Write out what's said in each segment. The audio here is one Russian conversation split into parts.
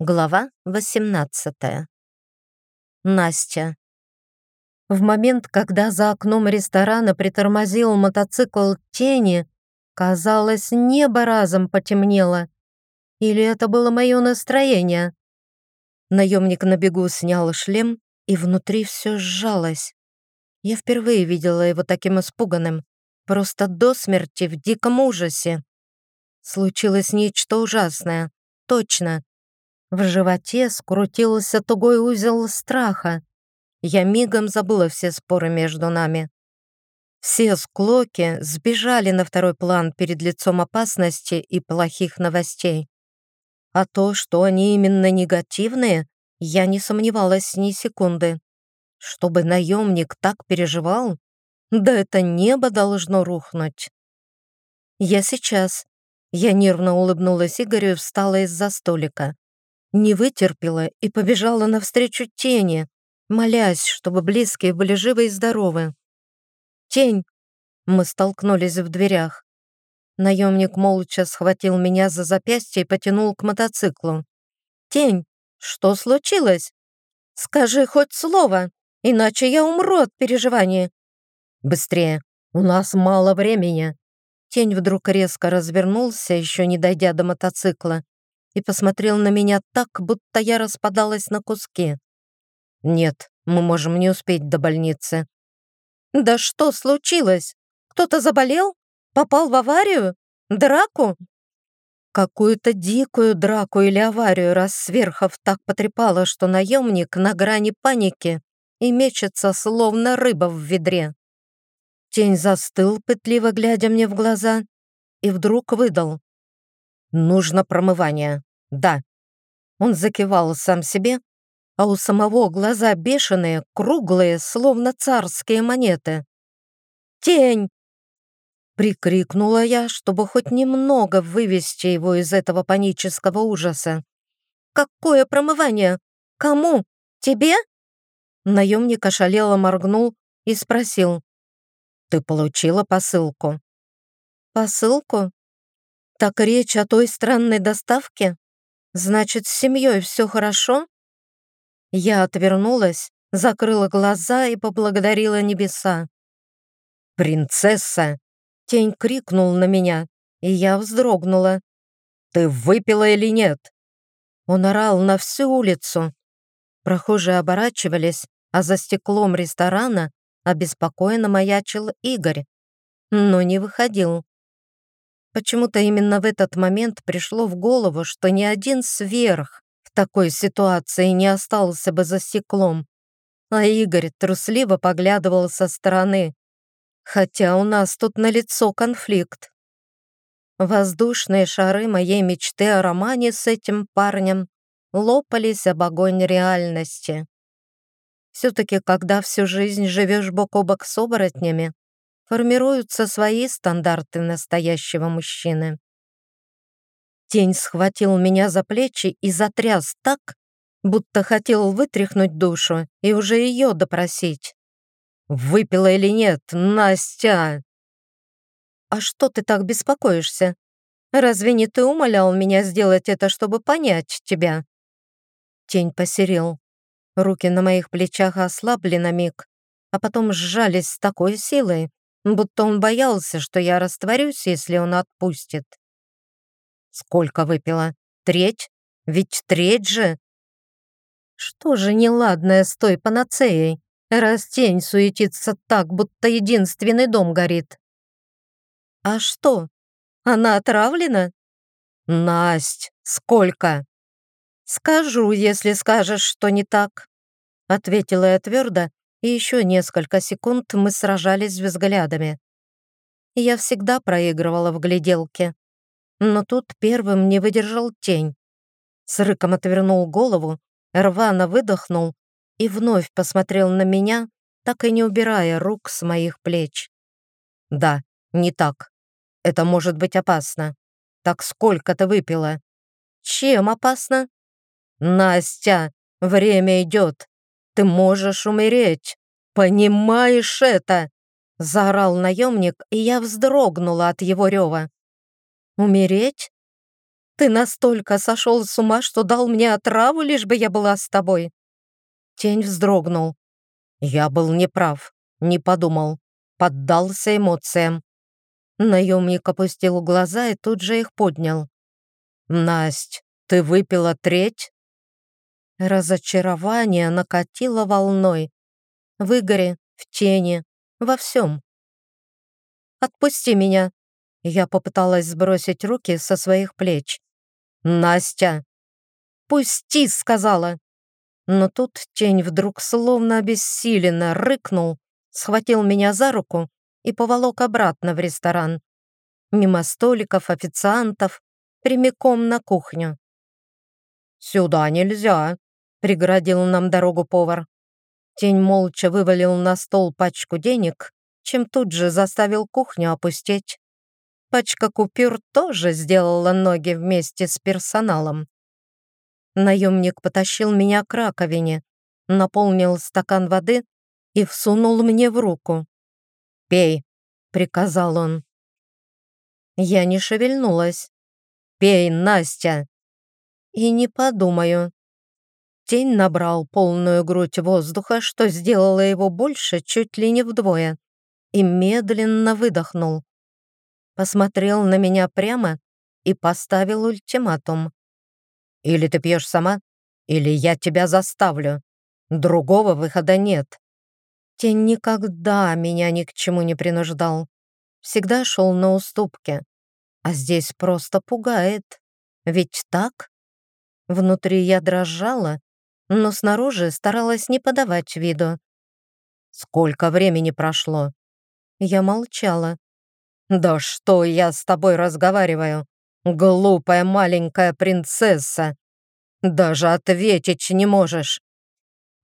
Глава 18 Настя. В момент, когда за окном ресторана притормозил мотоцикл тени, казалось, небо разом потемнело. Или это было мое настроение? Наемник на бегу снял шлем, и внутри все сжалось. Я впервые видела его таким испуганным, просто до смерти в диком ужасе. Случилось нечто ужасное, точно. В животе скрутился тугой узел страха. Я мигом забыла все споры между нами. Все склоки сбежали на второй план перед лицом опасности и плохих новостей. А то, что они именно негативные, я не сомневалась ни секунды. Чтобы наемник так переживал, да это небо должно рухнуть. Я сейчас. Я нервно улыбнулась Игорю и встала из-за столика не вытерпела и побежала навстречу тени, молясь, чтобы близкие были живы и здоровы. «Тень!» Мы столкнулись в дверях. Наемник молча схватил меня за запястье и потянул к мотоциклу. «Тень, что случилось? Скажи хоть слово, иначе я умру от переживаний». «Быстрее, у нас мало времени». Тень вдруг резко развернулся, еще не дойдя до мотоцикла, и посмотрел на меня так, будто я распадалась на куски. «Нет, мы можем не успеть до больницы». «Да что случилось? Кто-то заболел? Попал в аварию? Драку?» Какую-то дикую драку или аварию, раз сверхов так потрепало, что наемник на грани паники и мечется, словно рыба в ведре. Тень застыл, пытливо глядя мне в глаза, и вдруг выдал. Нужно промывание. Да. Он закивал сам себе, а у самого глаза бешеные, круглые, словно царские монеты. «Тень!» Прикрикнула я, чтобы хоть немного вывести его из этого панического ужаса. «Какое промывание? Кому? Тебе?» Наемник ошалело моргнул и спросил. «Ты получила посылку?» «Посылку? Так речь о той странной доставке? Значит, с семьей все хорошо? Я отвернулась, закрыла глаза и поблагодарила небеса. «Принцесса!» Тень крикнул на меня, и я вздрогнула. «Ты выпила или нет?» Он орал на всю улицу. Прохожие оборачивались, а за стеклом ресторана обеспокоенно маячил Игорь, но не выходил. Почему-то именно в этот момент пришло в голову, что ни один сверх в такой ситуации не остался бы за стеклом, а Игорь трусливо поглядывал со стороны, хотя у нас тут налицо конфликт. Воздушные шары моей мечты о романе с этим парнем лопались об огонь реальности. Все-таки, когда всю жизнь живешь бок о бок с оборотнями, формируются свои стандарты настоящего мужчины. Тень схватил меня за плечи и затряс так, будто хотел вытряхнуть душу и уже ее допросить. «Выпила или нет, Настя?» «А что ты так беспокоишься? Разве не ты умолял меня сделать это, чтобы понять тебя?» Тень посерел. Руки на моих плечах ослабли на миг, а потом сжались с такой силой, будто он боялся, что я растворюсь, если он отпустит. Сколько выпила? Треть? Ведь треть же. Что же неладное с той панацеей, раз тень суетится так, будто единственный дом горит? А что? Она отравлена? Насть, сколько? Скажу, если скажешь, что не так, ответила я твердо и еще несколько секунд мы сражались взглядами. Я всегда проигрывала в гляделке, но тут первым не выдержал тень. С рыком отвернул голову, рвано выдохнул и вновь посмотрел на меня, так и не убирая рук с моих плеч. «Да, не так. Это может быть опасно. Так сколько ты выпила?» «Чем опасно?» «Настя, время идет. Ты можешь умереть. Понимаешь это?» Заорал наемник, и я вздрогнула от его рева. «Умереть? Ты настолько сошел с ума, что дал мне отраву, лишь бы я была с тобой». Тень вздрогнул. Я был неправ, не подумал, поддался эмоциям. Наемник опустил глаза и тут же их поднял. «Насть, ты выпила треть?» Разочарование накатило волной. В Игоре, в тени, во всем. «Отпусти меня!» Я попыталась сбросить руки со своих плеч. «Настя!» «Пусти!» — сказала. Но тут тень вдруг словно обессиленно рыкнул, схватил меня за руку и поволок обратно в ресторан. Мимо столиков, официантов, прямиком на кухню. «Сюда нельзя», — преградил нам дорогу повар. Тень молча вывалил на стол пачку денег, чем тут же заставил кухню опустеть. Пачка купюр тоже сделала ноги вместе с персоналом. Наемник потащил меня к раковине, наполнил стакан воды и всунул мне в руку. «Пей», — приказал он. Я не шевельнулась. «Пей, Настя!» «И не подумаю». Тень набрал полную грудь воздуха, что сделало его больше чуть ли не вдвое, и медленно выдохнул посмотрел на меня прямо и поставил ультиматум. «Или ты пьешь сама, или я тебя заставлю. Другого выхода нет». Тень никогда меня ни к чему не принуждал. Всегда шел на уступки. А здесь просто пугает. Ведь так? Внутри я дрожала, но снаружи старалась не подавать виду. «Сколько времени прошло?» Я молчала. «Да что я с тобой разговариваю? Глупая маленькая принцесса! Даже ответить не можешь!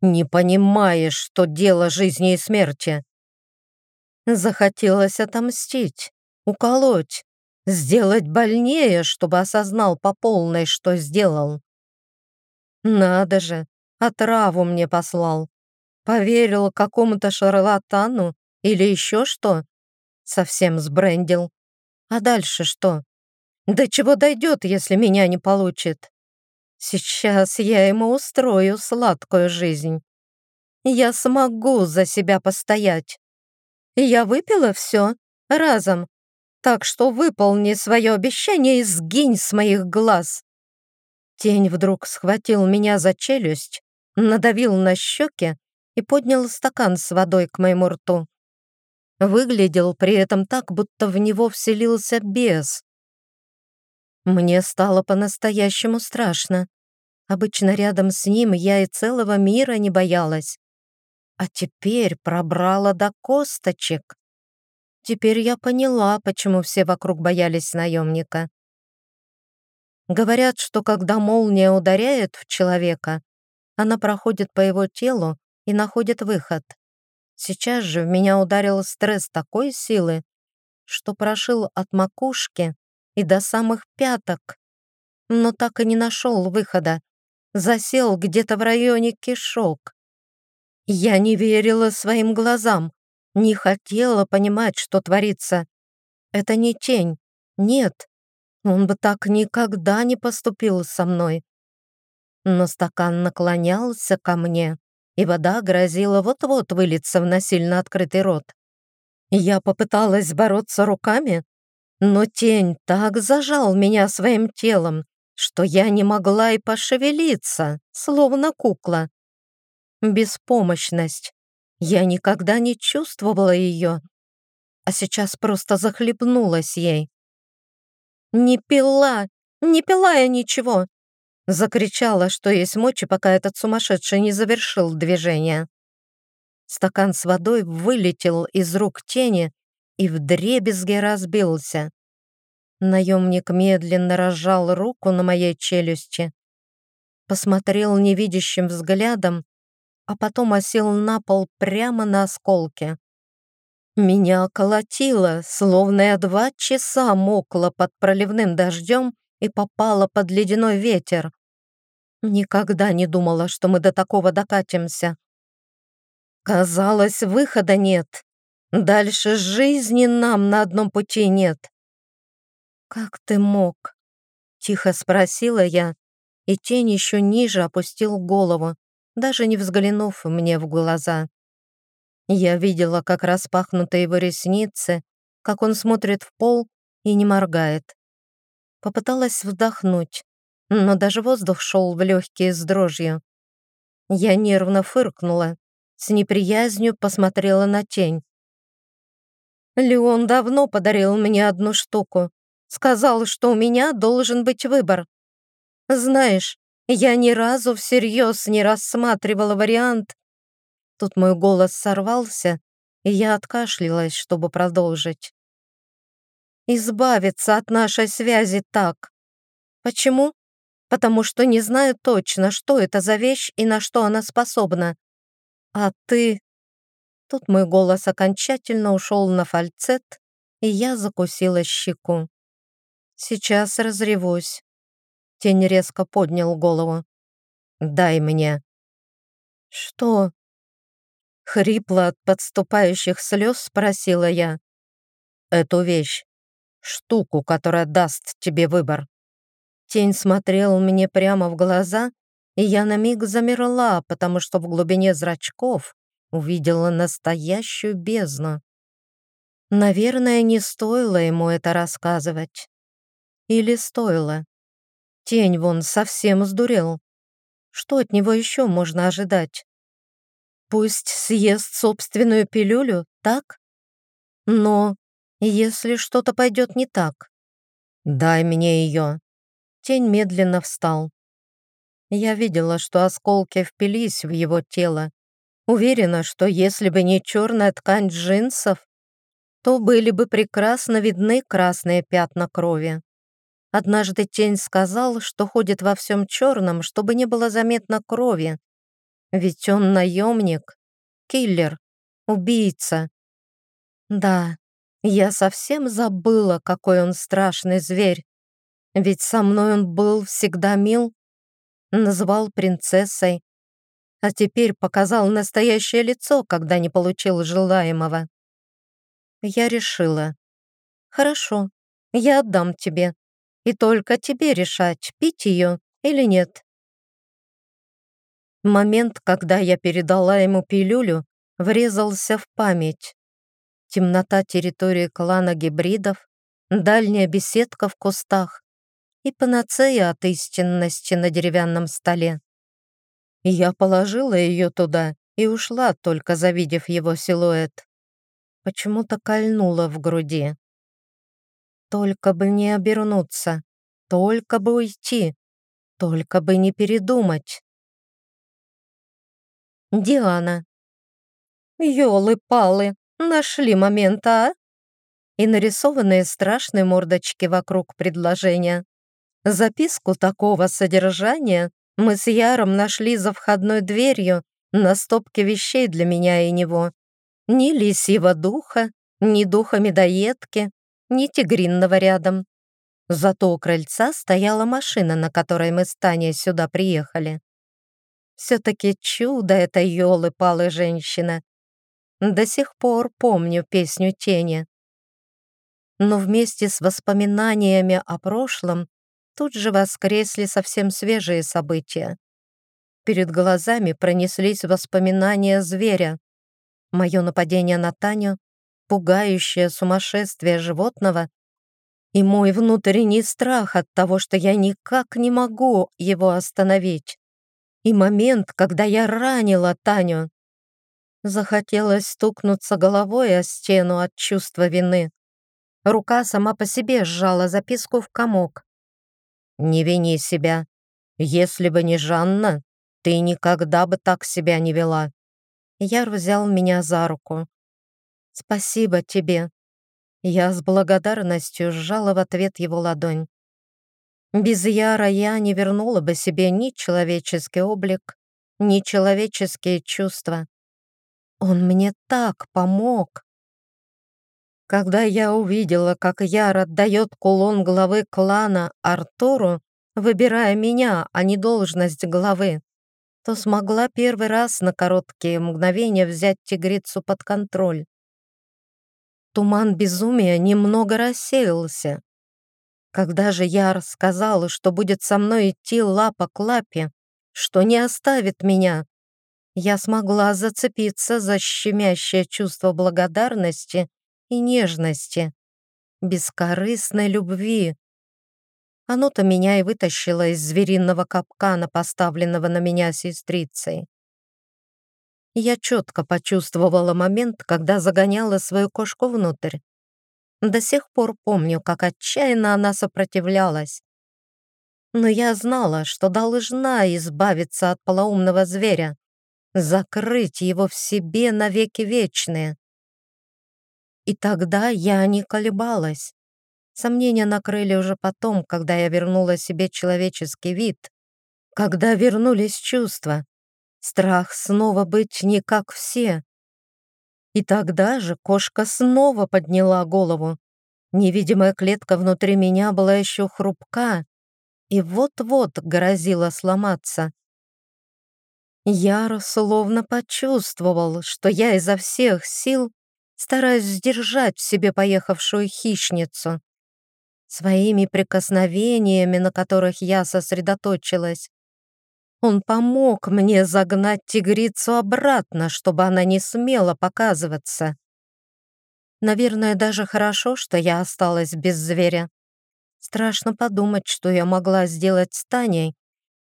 Не понимаешь, что дело жизни и смерти!» Захотелось отомстить, уколоть, сделать больнее, чтобы осознал по полной, что сделал. Надо же, отраву мне послал. Поверил какому-то шарлатану или еще что? Совсем сбрендил. А дальше что? До чего дойдет, если меня не получит? Сейчас я ему устрою сладкую жизнь. Я смогу за себя постоять. Я выпила все разом, так что выполни свое обещание и сгинь с моих глаз. Тень вдруг схватил меня за челюсть, надавил на щеки и поднял стакан с водой к моему рту. Выглядел при этом так, будто в него вселился бес. Мне стало по-настоящему страшно. Обычно рядом с ним я и целого мира не боялась. А теперь пробрала до косточек. Теперь я поняла, почему все вокруг боялись наемника. Говорят, что когда молния ударяет в человека, она проходит по его телу и находит выход. Сейчас же в меня ударил стресс такой силы, что прошил от макушки и до самых пяток, но так и не нашел выхода, засел где-то в районе кишок. Я не верила своим глазам, не хотела понимать, что творится. Это не тень, нет, он бы так никогда не поступил со мной. Но стакан наклонялся ко мне, и вода грозила вот-вот вылиться в насильно открытый рот. Я попыталась бороться руками, но тень так зажал меня своим телом, что я не могла и пошевелиться, словно кукла. Беспомощность. Я никогда не чувствовала ее, а сейчас просто захлебнулась ей. «Не пила! Не пила я ничего! Закричала, что есть мочи, пока этот сумасшедший не завершил движение. Стакан с водой вылетел из рук тени и вдребезги разбился. Наемник медленно разжал руку на моей челюсти, посмотрел невидящим взглядом, а потом осел на пол прямо на осколке. Меня колотило, словно я два часа мокла под проливным дождем и попала под ледяной ветер. Никогда не думала, что мы до такого докатимся. Казалось, выхода нет. Дальше жизни нам на одном пути нет. Как ты мог? Тихо спросила я, и тень еще ниже опустил голову, даже не взглянув мне в глаза. Я видела, как распахнуты его ресницы, как он смотрит в пол и не моргает. Попыталась вдохнуть, но даже воздух шел в легкие с дрожью. Я нервно фыркнула, с неприязнью посмотрела на тень. Леон давно подарил мне одну штуку. Сказал, что у меня должен быть выбор. Знаешь, я ни разу всерьез не рассматривала вариант. Тут мой голос сорвался, и я откашлялась, чтобы продолжить. Избавиться от нашей связи так. Почему? Потому что не знаю точно, что это за вещь и на что она способна. А ты Тут мой голос окончательно ушел на фальцет, и я закусила щеку. Сейчас разревусь. Тень резко поднял голову. «Дай мне». «Что?» Хрипло от подступающих слез спросила я. «Эту вещь. Штуку, которая даст тебе выбор». Тень смотрел мне прямо в глаза, и я на миг замерла, потому что в глубине зрачков увидела настоящую бездну. Наверное, не стоило ему это рассказывать. Или стоило? Тень вон совсем сдурел. Что от него еще можно ожидать? Пусть съест собственную пилюлю, так? Но если что-то пойдет не так? Дай мне ее. Тень медленно встал. Я видела, что осколки впились в его тело, Уверена, что если бы не черная ткань джинсов, то были бы прекрасно видны красные пятна крови. Однажды Тень сказал, что ходит во всем черном, чтобы не было заметно крови. Ведь он наемник, киллер, убийца. Да, я совсем забыла, какой он страшный зверь. Ведь со мной он был всегда мил, называл принцессой, а теперь показал настоящее лицо, когда не получил желаемого. Я решила. Хорошо, я отдам тебе. И только тебе решать, пить ее или нет. Момент, когда я передала ему пилюлю, врезался в память. Темнота территории клана гибридов, дальняя беседка в кустах и панацея от истинности на деревянном столе. Я положила ее туда и ушла, только завидев его силуэт. Почему-то кольнула в груди. Только бы не обернуться, только бы уйти, только бы не передумать. Диана. Ёлы-палы, нашли момент, а? И нарисованные страшные мордочки вокруг предложения. Записку такого содержания мы с Яром нашли за входной дверью на стопке вещей для меня и него. Ни лисьего духа, ни духа медоедки, ни тигринного рядом. Зато у крыльца стояла машина, на которой мы с Таней сюда приехали. Все-таки чудо это елы-палы женщина. До сих пор помню песню тени. Но вместе с воспоминаниями о прошлом тут же воскресли совсем свежие события. Перед глазами пронеслись воспоминания зверя. Мое нападение на Таню, пугающее сумасшествие животного и мой внутренний страх от того, что я никак не могу его остановить. И момент, когда я ранила Таню. Захотелось стукнуться головой о стену от чувства вины. Рука сама по себе сжала записку в комок. Не вини себя. Если бы не Жанна, ты никогда бы так себя не вела. Яр взял меня за руку. Спасибо тебе. Я с благодарностью сжала в ответ его ладонь. Без Яра я не вернула бы себе ни человеческий облик, ни человеческие чувства. Он мне так помог. Когда я увидела, как Яр отдает кулон главы клана Артуру, выбирая меня, а не должность главы, то смогла первый раз на короткие мгновения взять тигрицу под контроль. Туман безумия немного рассеялся. Когда же я рассказала, что будет со мной идти лапа к лапе, что не оставит меня, я смогла зацепиться за щемящее чувство благодарности и нежности, бескорыстной любви. Оно-то меня и вытащило из звериного капкана, поставленного на меня сестрицей. Я четко почувствовала момент, когда загоняла свою кошку внутрь. До сих пор помню, как отчаянно она сопротивлялась. Но я знала, что должна избавиться от полоумного зверя, закрыть его в себе навеки вечные. И тогда я не колебалась. Сомнения накрыли уже потом, когда я вернула себе человеческий вид, когда вернулись чувства. Страх снова быть не как все. И тогда же кошка снова подняла голову. Невидимая клетка внутри меня была еще хрупка и вот-вот грозила сломаться. Яр словно почувствовал, что я изо всех сил стараюсь сдержать в себе поехавшую хищницу. Своими прикосновениями, на которых я сосредоточилась, он помог мне загнать тигрицу обратно, чтобы она не смела показываться. Наверное, даже хорошо, что я осталась без зверя. Страшно подумать, что я могла сделать с Таней,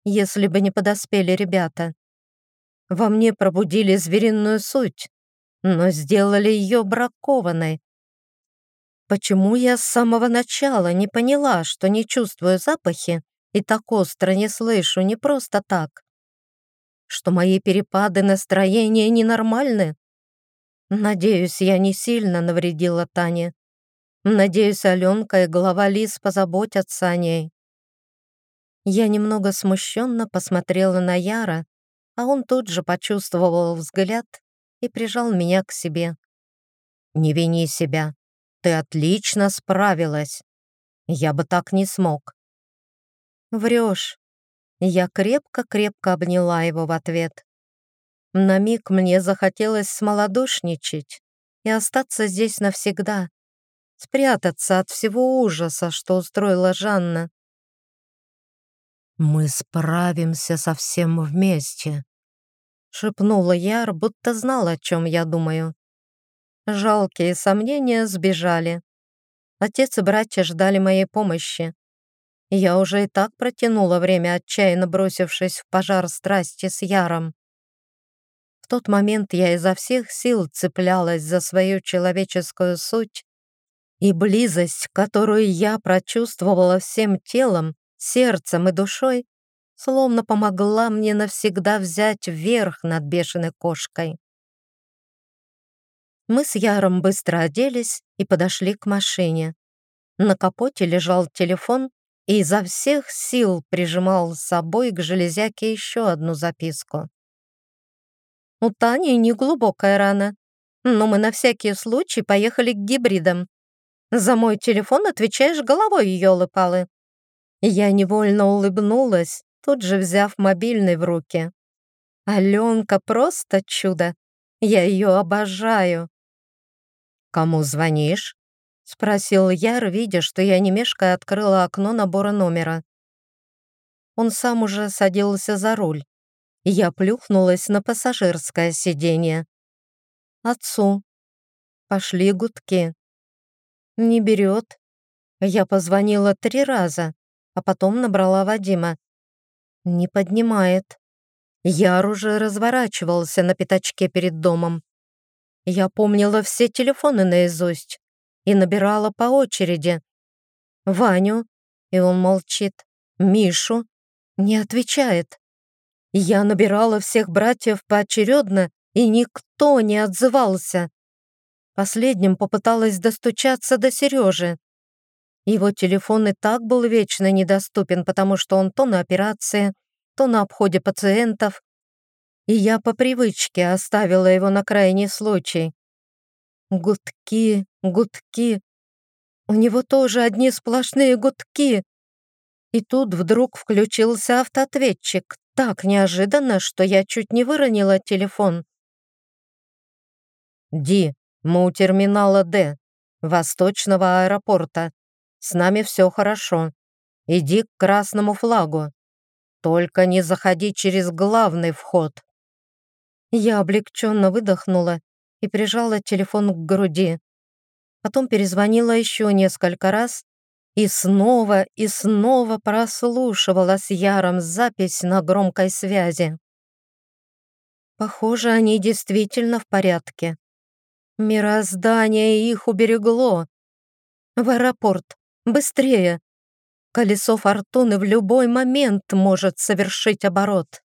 если бы не подоспели ребята. Во мне пробудили звериную суть, но сделали ее бракованной. Почему я с самого начала не поняла, что не чувствую запахи и так остро не слышу не просто так. Что мои перепады настроения ненормальны? Надеюсь, я не сильно навредила Тане. Надеюсь, Аленка и голова Лис позаботятся о ней. Я немного смущенно посмотрела на Яра, а он тут же почувствовал взгляд и прижал меня к себе. «Не вини себя. Ты отлично справилась. Я бы так не смог. Врешь. Я крепко-крепко обняла его в ответ. На миг мне захотелось смолодушничать и остаться здесь навсегда, спрятаться от всего ужаса, что устроила Жанна. «Мы справимся со всем вместе», — шепнула Яр, будто знал, о чем я думаю. Жалкие сомнения сбежали. Отец и братья ждали моей помощи. Я уже и так протянула время, отчаянно бросившись в пожар страсти с Яром. В тот момент я изо всех сил цеплялась за свою человеческую суть, и близость, которую я прочувствовала всем телом, сердцем и душой, словно помогла мне навсегда взять верх над бешеной кошкой. Мы с Яром быстро оделись и подошли к машине. На капоте лежал телефон, и изо всех сил прижимал с собой к железяке еще одну записку. «У Тани неглубокая рана, но мы на всякий случай поехали к гибридам. За мой телефон отвечаешь головой, елы-палы». Я невольно улыбнулась, тут же взяв мобильный в руки. Аленка просто чудо. Я ее обожаю. «Кому звонишь?» — спросил Яр, видя, что я не мешкая открыла окно набора номера. Он сам уже садился за руль. Я плюхнулась на пассажирское сиденье. «Отцу». Пошли гудки. «Не берет». Я позвонила три раза, а потом набрала Вадима. «Не поднимает». Яр уже разворачивался на пятачке перед домом. Я помнила все телефоны наизусть и набирала по очереди. Ваню, и он молчит. Мишу, не отвечает. Я набирала всех братьев поочередно, и никто не отзывался. Последним попыталась достучаться до Сережи. Его телефон и так был вечно недоступен, потому что он то на операции, то на обходе пациентов, и я по привычке оставила его на крайний случай. Гудки, гудки. У него тоже одни сплошные гудки. И тут вдруг включился автоответчик так неожиданно, что я чуть не выронила телефон. «Ди, мы у терминала Д, Восточного аэропорта. С нами все хорошо. Иди к красному флагу. Только не заходи через главный вход». Я облегченно выдохнула и прижала телефон к груди. Потом перезвонила еще несколько раз и снова и снова прослушивала с Яром запись на громкой связи. Похоже, они действительно в порядке. Мироздание их уберегло. В аэропорт. Быстрее. Колесо фортуны в любой момент может совершить оборот.